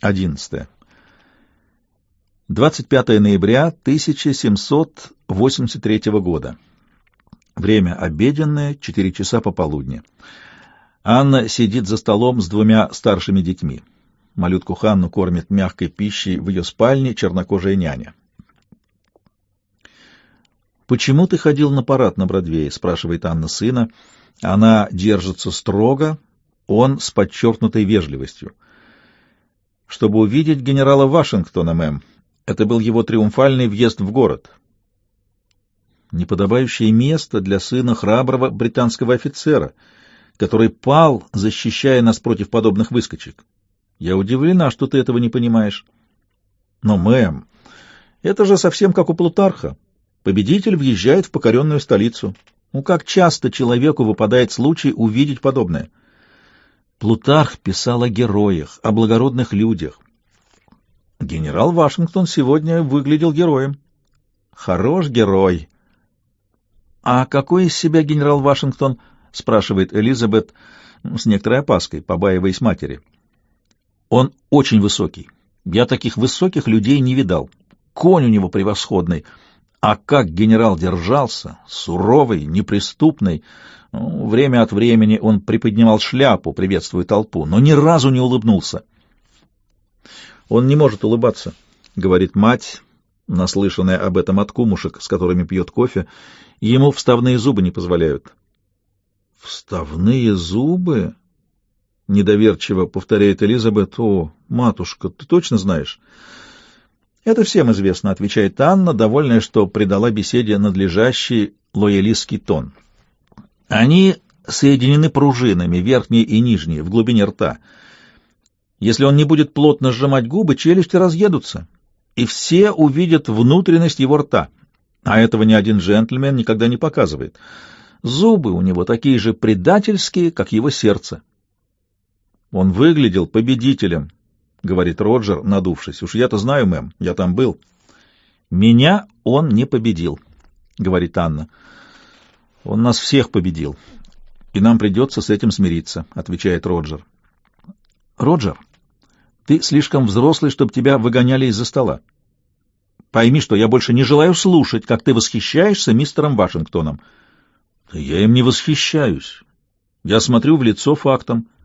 11. 25 ноября 1783 года. Время обеденное, 4 часа пополудни. Анна сидит за столом с двумя старшими детьми. Малютку Ханну кормит мягкой пищей в ее спальне чернокожая няня. «Почему ты ходил на парад на Бродвее?» — спрашивает Анна сына. Она держится строго, он с подчеркнутой вежливостью. «Чтобы увидеть генерала Вашингтона, мэм. Это был его триумфальный въезд в город». Неподобающее место для сына храброго британского офицера, который пал, защищая нас против подобных выскочек. Я удивлена, что ты этого не понимаешь. Но, мэм, это же совсем как у Плутарха. Победитель въезжает в покоренную столицу. Ну, как часто человеку выпадает случай увидеть подобное? Плутарх писал о героях, о благородных людях. Генерал Вашингтон сегодня выглядел героем. Хорош герой. А какой из себя генерал Вашингтон? спрашивает Элизабет с некоторой опаской, побаиваясь матери. Он очень высокий. Я таких высоких людей не видал. Конь у него превосходный. А как генерал держался, суровый, неприступный. Ну, время от времени он приподнимал шляпу, приветствуя толпу, но ни разу не улыбнулся. Он не может улыбаться, — говорит мать, наслышанная об этом от кумушек, с которыми пьет кофе. Ему вставные зубы не позволяют. «Вставные зубы?» — недоверчиво повторяет Элизабет. «О, матушка, ты точно знаешь?» Это всем известно, отвечает Анна, довольная, что придала беседе надлежащий лоялистский тон. Они соединены пружинами, верхние и нижние, в глубине рта. Если он не будет плотно сжимать губы, челюсти разъедутся, и все увидят внутренность его рта. А этого ни один джентльмен никогда не показывает. Зубы у него такие же предательские, как его сердце. Он выглядел победителем, — говорит Роджер, надувшись. — Уж я-то знаю, мэм, я там был. — Меня он не победил, — говорит Анна. — Он нас всех победил, и нам придется с этим смириться, — отвечает Роджер. — Роджер, ты слишком взрослый, чтобы тебя выгоняли из-за стола. Пойми, что я больше не желаю слушать, как ты восхищаешься мистером Вашингтоном. — Я им не восхищаюсь. Я смотрю в лицо фактом —